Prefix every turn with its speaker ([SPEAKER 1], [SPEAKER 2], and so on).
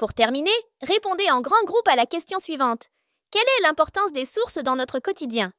[SPEAKER 1] Pour terminer, répondez en grand groupe à la question suivante. Quelle est l'importance des sources dans notre quotidien?